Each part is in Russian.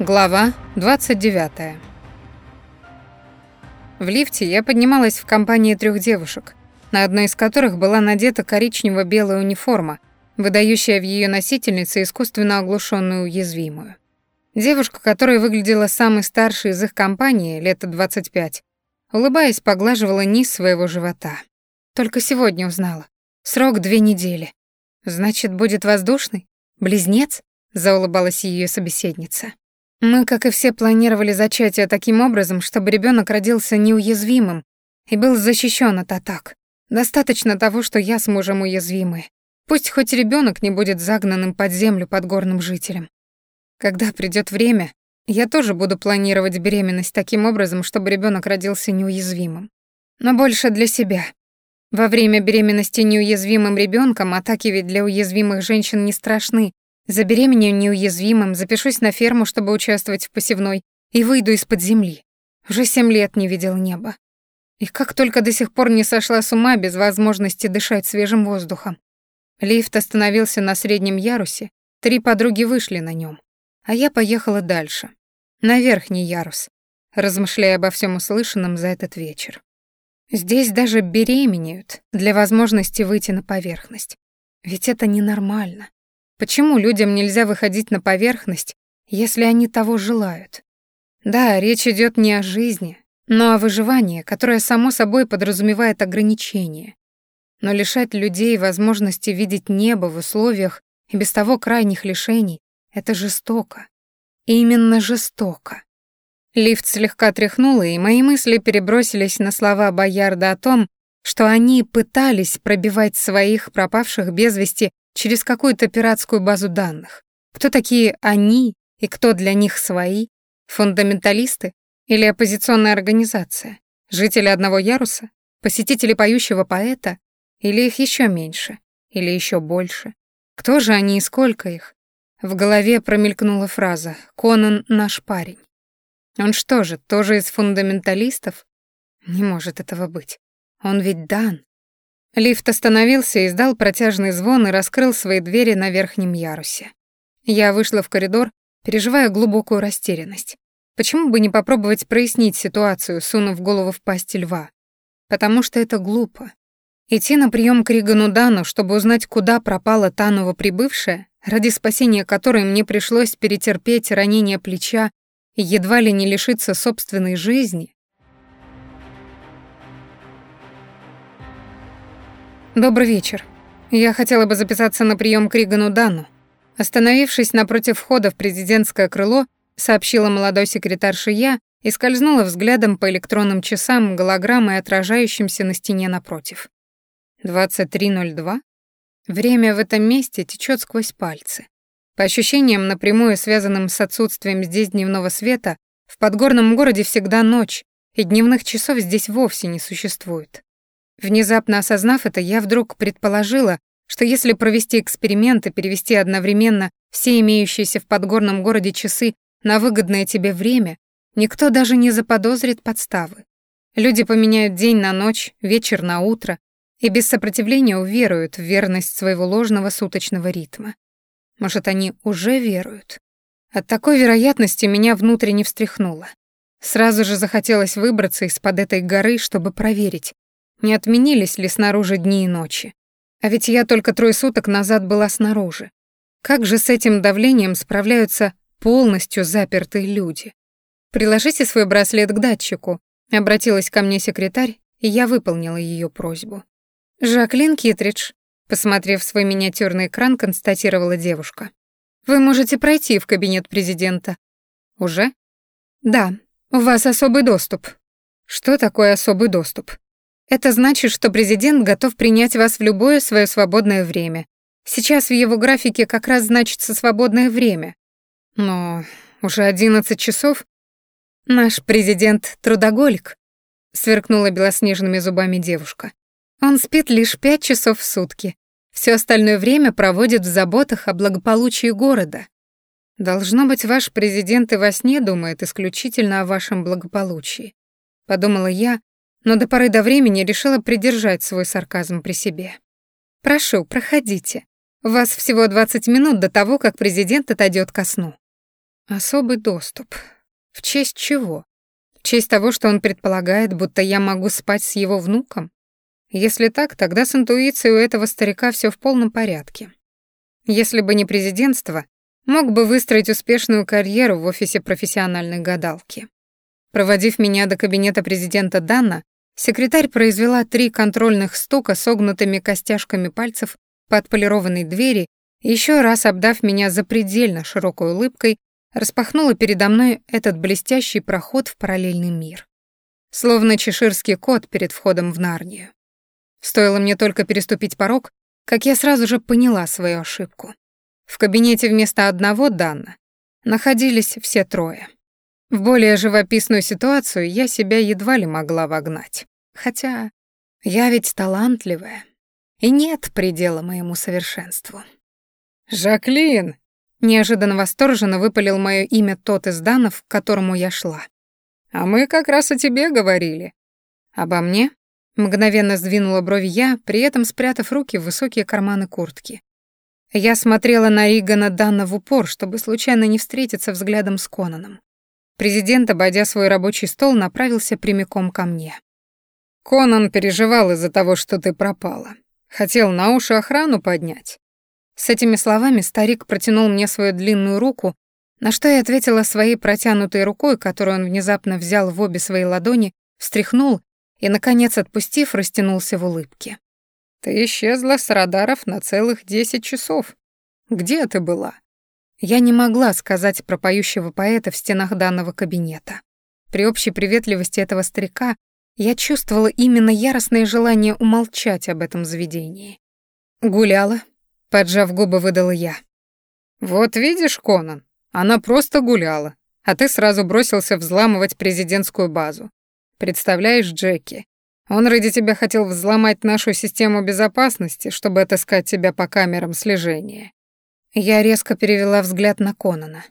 Глава 29. В лифте я поднималась в компании трех девушек, на одной из которых была надета коричнево-белая униформа, выдающая в ее носительнице искусственно оглушенную уязвимую. Девушка, которая выглядела самой старшей из их компании, лет 25, улыбаясь, поглаживала низ своего живота. Только сегодня узнала. Срок две недели. Значит, будет воздушный? Близнец? Заулыбалась ее собеседница. Мы, как и все, планировали зачатие таким образом, чтобы ребенок родился неуязвимым и был защищен от атак. Достаточно того, что я с мужем уязвимы. Пусть хоть ребенок не будет загнанным под землю под горным жителем. Когда придет время, я тоже буду планировать беременность таким образом, чтобы ребенок родился неуязвимым. Но больше для себя. Во время беременности неуязвимым ребенком атаки ведь для уязвимых женщин не страшны, Забеременею неуязвимым, запишусь на ферму, чтобы участвовать в посевной, и выйду из-под земли. Уже семь лет не видел неба. И как только до сих пор не сошла с ума без возможности дышать свежим воздухом. Лифт остановился на среднем ярусе, три подруги вышли на нем, а я поехала дальше, на верхний ярус, размышляя обо всем услышанном за этот вечер. Здесь даже беременеют для возможности выйти на поверхность. Ведь это ненормально. Почему людям нельзя выходить на поверхность, если они того желают? Да, речь идет не о жизни, но о выживании, которое само собой подразумевает ограничения. Но лишать людей возможности видеть небо в условиях и без того крайних лишений — это жестоко. Именно жестоко. Лифт слегка тряхнуло, и мои мысли перебросились на слова Боярда о том, что они пытались пробивать своих пропавших без вести через какую-то пиратскую базу данных. Кто такие они и кто для них свои? Фундаменталисты или оппозиционная организация? Жители одного яруса? Посетители поющего поэта? Или их еще меньше? Или еще больше? Кто же они и сколько их? В голове промелькнула фраза «Конан наш парень». Он что же, тоже из фундаменталистов? Не может этого быть. Он ведь Дан. Лифт остановился, издал протяжный звон и раскрыл свои двери на верхнем ярусе. Я вышла в коридор, переживая глубокую растерянность. Почему бы не попробовать прояснить ситуацию, сунув голову в пасть льва? Потому что это глупо. Идти на прием к Ригану Дану, чтобы узнать, куда пропала та новоприбывшая, ради спасения которой мне пришлось перетерпеть ранение плеча и едва ли не лишиться собственной жизни, «Добрый вечер. Я хотела бы записаться на прием к Ригану Дану». Остановившись напротив входа в президентское крыло, сообщила молодой секретарше я и скользнула взглядом по электронным часам голограммой, отражающимся на стене напротив. 23.02? Время в этом месте течет сквозь пальцы. По ощущениям, напрямую связанным с отсутствием здесь дневного света, в подгорном городе всегда ночь, и дневных часов здесь вовсе не существует. Внезапно осознав это, я вдруг предположила, что если провести эксперимент и перевести одновременно все имеющиеся в подгорном городе часы на выгодное тебе время, никто даже не заподозрит подставы. Люди поменяют день на ночь, вечер на утро и без сопротивления уверуют в верность своего ложного суточного ритма. Может, они уже веруют? От такой вероятности меня внутренне встряхнуло. Сразу же захотелось выбраться из-под этой горы, чтобы проверить, не отменились ли снаружи дни и ночи. А ведь я только трое суток назад была снаружи. Как же с этим давлением справляются полностью запертые люди? «Приложите свой браслет к датчику», — обратилась ко мне секретарь, и я выполнила ее просьбу. «Жаклин Китридж», — посмотрев свой миниатюрный экран, констатировала девушка. «Вы можете пройти в кабинет президента». «Уже?» «Да, у вас особый доступ». «Что такое особый доступ?» Это значит, что президент готов принять вас в любое свое свободное время. Сейчас в его графике как раз значится свободное время. Но уже одиннадцать часов. Наш президент трудоголик, сверкнула белоснежными зубами девушка. Он спит лишь пять часов в сутки. Все остальное время проводит в заботах о благополучии города. Должно быть, ваш президент и во сне думает исключительно о вашем благополучии, подумала я, но до поры до времени решила придержать свой сарказм при себе. «Прошу, проходите. У вас всего 20 минут до того, как президент отойдет ко сну». Особый доступ. В честь чего? В честь того, что он предполагает, будто я могу спать с его внуком? Если так, тогда с интуицией у этого старика все в полном порядке. Если бы не президентство, мог бы выстроить успешную карьеру в офисе профессиональной гадалки. Проводив меня до кабинета президента Данна, секретарь произвела три контрольных стука согнутыми костяшками пальцев по отполированной двери и еще раз обдав меня запредельно широкой улыбкой, распахнула передо мной этот блестящий проход в параллельный мир. Словно чеширский кот перед входом в Нарнию. Стоило мне только переступить порог, как я сразу же поняла свою ошибку. В кабинете вместо одного Данна находились все трое. В более живописную ситуацию я себя едва ли могла вогнать. Хотя я ведь талантливая, и нет предела моему совершенству. «Жаклин!» — неожиданно восторженно выпалил мое имя тот из Данов, к которому я шла. «А мы как раз о тебе говорили». «Обо мне?» — мгновенно сдвинула брови я, при этом спрятав руки в высокие карманы куртки. Я смотрела на Ригана Дана в упор, чтобы случайно не встретиться взглядом с Конаном. Президент, обойдя свой рабочий стол, направился прямиком ко мне. «Конан переживал из-за того, что ты пропала. Хотел на уши охрану поднять». С этими словами старик протянул мне свою длинную руку, на что я ответила своей протянутой рукой, которую он внезапно взял в обе свои ладони, встряхнул и, наконец, отпустив, растянулся в улыбке. «Ты исчезла с радаров на целых десять часов. Где ты была?» Я не могла сказать про поющего поэта в стенах данного кабинета. При общей приветливости этого старика я чувствовала именно яростное желание умолчать об этом заведении. «Гуляла», — поджав губы, выдала я. «Вот видишь, Конан, она просто гуляла, а ты сразу бросился взламывать президентскую базу. Представляешь, Джеки, он ради тебя хотел взломать нашу систему безопасности, чтобы отыскать тебя по камерам слежения. Я резко перевела взгляд на Конана.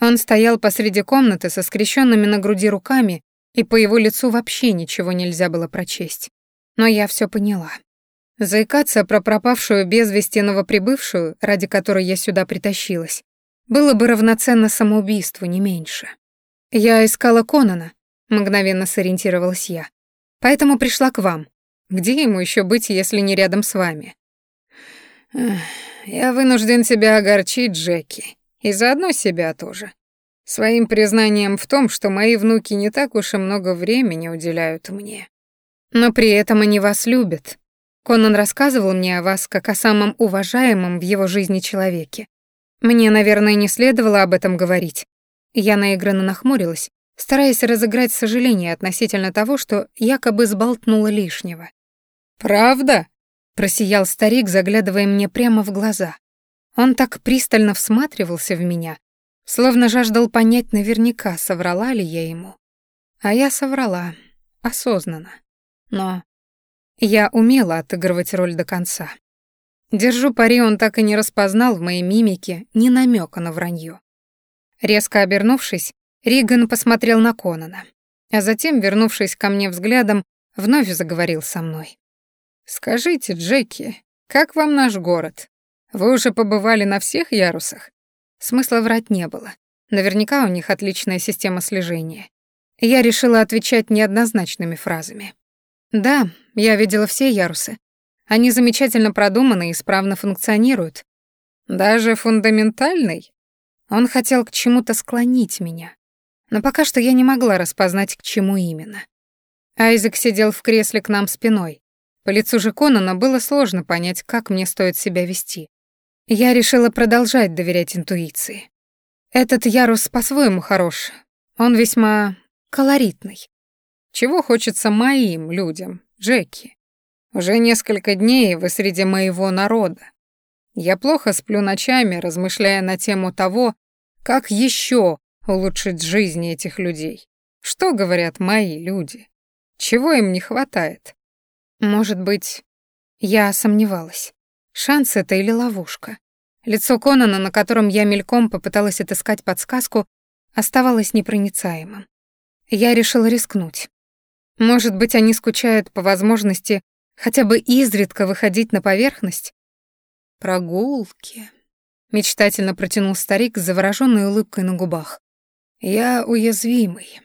Он стоял посреди комнаты со скрещенными на груди руками, и по его лицу вообще ничего нельзя было прочесть. Но я все поняла. Заикаться про пропавшую без вести новоприбывшую, ради которой я сюда притащилась, было бы равноценно самоубийству, не меньше. Я искала Конана, мгновенно сориентировалась я. Поэтому пришла к вам. Где ему еще быть, если не рядом с вами? «Я вынужден тебя огорчить, Джеки, и заодно себя тоже. Своим признанием в том, что мои внуки не так уж и много времени уделяют мне. Но при этом они вас любят. Конан рассказывал мне о вас как о самом уважаемом в его жизни человеке. Мне, наверное, не следовало об этом говорить. Я наигранно нахмурилась, стараясь разыграть сожаление относительно того, что якобы сболтнула лишнего. «Правда?» Просиял старик, заглядывая мне прямо в глаза. Он так пристально всматривался в меня, словно жаждал понять наверняка, соврала ли я ему. А я соврала, осознанно. Но я умела отыгрывать роль до конца. Держу пари, он так и не распознал в моей мимике ни намека на вранье. Резко обернувшись, Риган посмотрел на Конана, а затем, вернувшись ко мне взглядом, вновь заговорил со мной. «Скажите, Джеки, как вам наш город? Вы уже побывали на всех ярусах?» Смысла врать не было. Наверняка у них отличная система слежения. Я решила отвечать неоднозначными фразами. «Да, я видела все ярусы. Они замечательно продуманы и исправно функционируют. Даже фундаментальный?» Он хотел к чему-то склонить меня. Но пока что я не могла распознать, к чему именно. Айзек сидел в кресле к нам спиной, по лицу же Конана было сложно понять, как мне стоит себя вести. Я решила продолжать доверять интуиции. Этот ярус по-своему хорош. Он весьма колоритный. Чего хочется моим людям, Джеки? Уже несколько дней вы среди моего народа. Я плохо сплю ночами, размышляя на тему того, как еще улучшить жизнь этих людей. Что говорят мои люди? Чего им не хватает? Может быть, я сомневалась. Шанс это или ловушка? Лицо Конана, на котором я мельком попыталась отыскать подсказку, оставалось непроницаемым. Я решила рискнуть. Может быть, они скучают по возможности хотя бы изредка выходить на поверхность? Прогулки. мечтательно протянул старик с завороженной улыбкой на губах. Я уязвимый.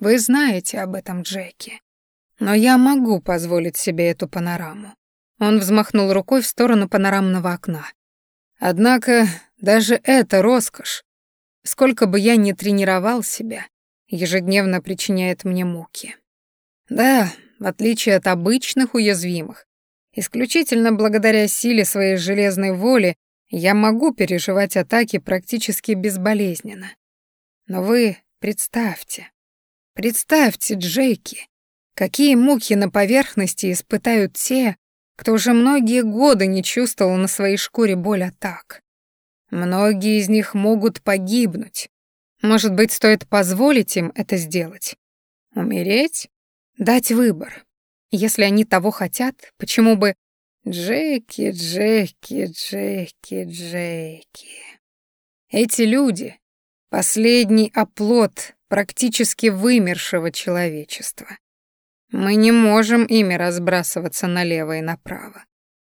Вы знаете об этом, Джеки. Но я могу позволить себе эту панораму. Он взмахнул рукой в сторону панорамного окна. Однако даже это роскошь, сколько бы я ни тренировал себя, ежедневно причиняет мне муки. Да, в отличие от обычных уязвимых, исключительно благодаря силе своей железной воли я могу переживать атаки практически безболезненно. Но вы представьте, представьте, Джейки, какие муки на поверхности испытают те, кто уже многие годы не чувствовал на своей шкуре боль атак. Многие из них могут погибнуть. Может быть, стоит позволить им это сделать? Умереть? Дать выбор. Если они того хотят, почему бы... Джеки, Джеки, Джеки, Джеки. Эти люди — последний оплот практически вымершего человечества. Мы не можем ими разбрасываться налево и направо.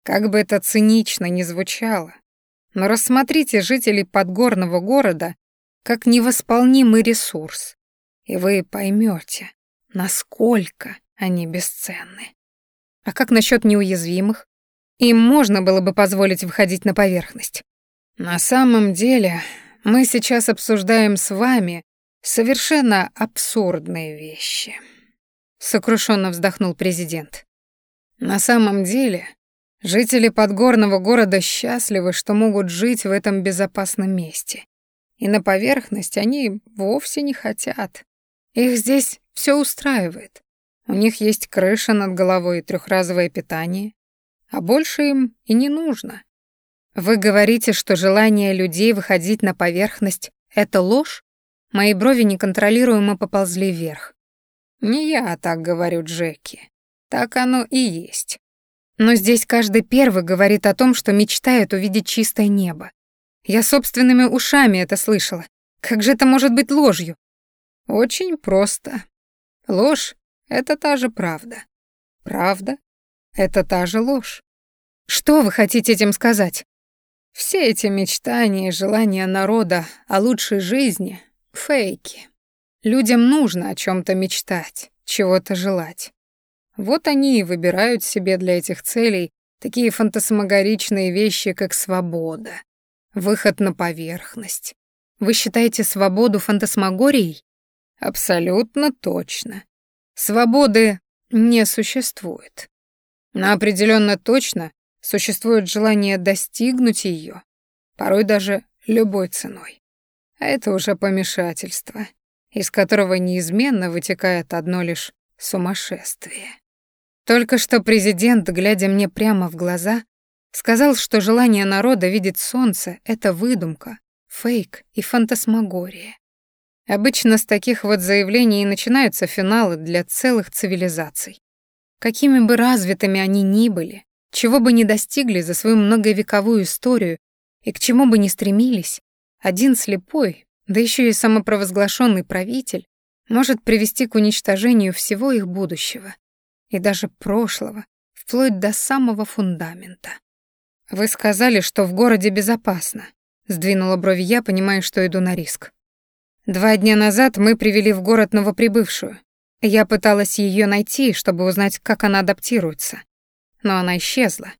Как бы это цинично ни звучало, но рассмотрите жителей подгорного города как невосполнимый ресурс, и вы поймете, насколько они бесценны. А как насчет неуязвимых? Им можно было бы позволить выходить на поверхность. На самом деле, мы сейчас обсуждаем с вами совершенно абсурдные вещи. Сокрушенно вздохнул президент. На самом деле, жители подгорного города счастливы, что могут жить в этом безопасном месте. И на поверхность они вовсе не хотят. Их здесь все устраивает. У них есть крыша над головой и трехразовое питание, а больше им и не нужно. Вы говорите, что желание людей выходить на поверхность — это ложь? Мои брови неконтролируемо поползли вверх. Не я так говорю, Джеки. Так оно и есть. Но здесь каждый первый говорит о том, что мечтает увидеть чистое небо. Я собственными ушами это слышала. Как же это может быть ложью? Очень просто. Ложь — это та же правда. Правда — это та же ложь. Что вы хотите этим сказать? Все эти мечтания и желания народа о лучшей жизни — фейки. Людям нужно о чем то мечтать, чего-то желать. Вот они и выбирают себе для этих целей такие фантасмагоричные вещи, как свобода, выход на поверхность. Вы считаете свободу фантасмагорией? Абсолютно точно. Свободы не существует. Но определенно точно существует желание достигнуть ее, порой даже любой ценой. А это уже помешательство из которого неизменно вытекает одно лишь сумасшествие. Только что президент, глядя мне прямо в глаза, сказал, что желание народа видеть солнце — это выдумка, фейк и фантасмагория. Обычно с таких вот заявлений и начинаются финалы для целых цивилизаций. Какими бы развитыми они ни были, чего бы ни достигли за свою многовековую историю и к чему бы ни стремились, один слепой, да еще и самопровозглашенный правитель, может привести к уничтожению всего их будущего и даже прошлого, вплоть до самого фундамента. «Вы сказали, что в городе безопасно», — сдвинула брови я, понимая, что иду на риск. «Два дня назад мы привели в город новоприбывшую. Я пыталась ее найти, чтобы узнать, как она адаптируется. Но она исчезла.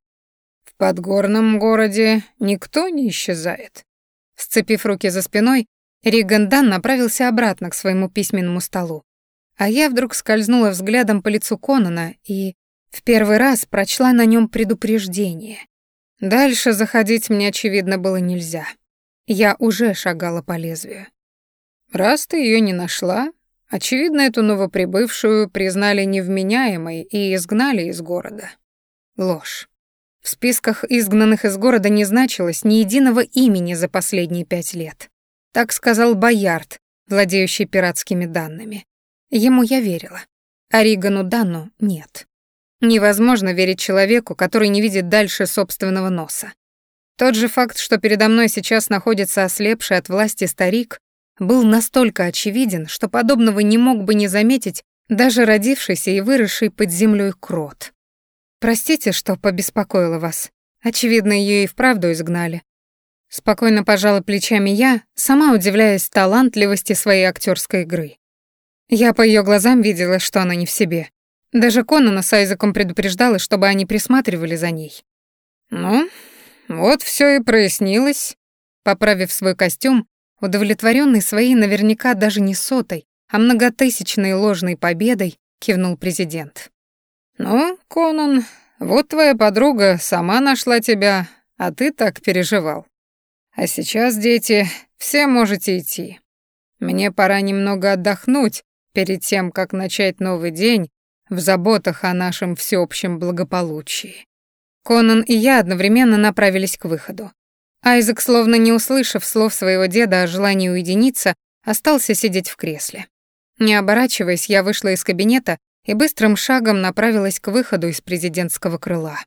В подгорном городе никто не исчезает». Сцепив руки за спиной, Риган Дан направился обратно к своему письменному столу. А я вдруг скользнула взглядом по лицу Конана и в первый раз прочла на нем предупреждение. Дальше заходить мне, очевидно, было нельзя. Я уже шагала по лезвию. Раз ты ее не нашла, очевидно, эту новоприбывшую признали невменяемой и изгнали из города. Ложь. В списках изгнанных из города не значилось ни единого имени за последние пять лет. Так сказал Боярд, владеющий пиратскими данными. Ему я верила. А Ригану Данну нет. Невозможно верить человеку, который не видит дальше собственного носа. Тот же факт, что передо мной сейчас находится ослепший от власти старик, был настолько очевиден, что подобного не мог бы не заметить даже родившийся и выросший под землей крот. Простите, что побеспокоила вас. Очевидно, ее и вправду изгнали. Спокойно пожала плечами я, сама удивляясь талантливости своей актерской игры. Я по ее глазам видела, что она не в себе. Даже Конана с Айзеком предупреждала, чтобы они присматривали за ней. «Ну, вот все и прояснилось», — поправив свой костюм, удовлетворенный своей наверняка даже не сотой, а многотысячной ложной победой, кивнул президент. «Ну, Конан, вот твоя подруга сама нашла тебя, а ты так переживал. А сейчас, дети, все можете идти. Мне пора немного отдохнуть перед тем, как начать новый день в заботах о нашем всеобщем благополучии. Конан и я одновременно направились к выходу. Айзек, словно не услышав слов своего деда о желании уединиться, остался сидеть в кресле. Не оборачиваясь, я вышла из кабинета и быстрым шагом направилась к выходу из президентского крыла.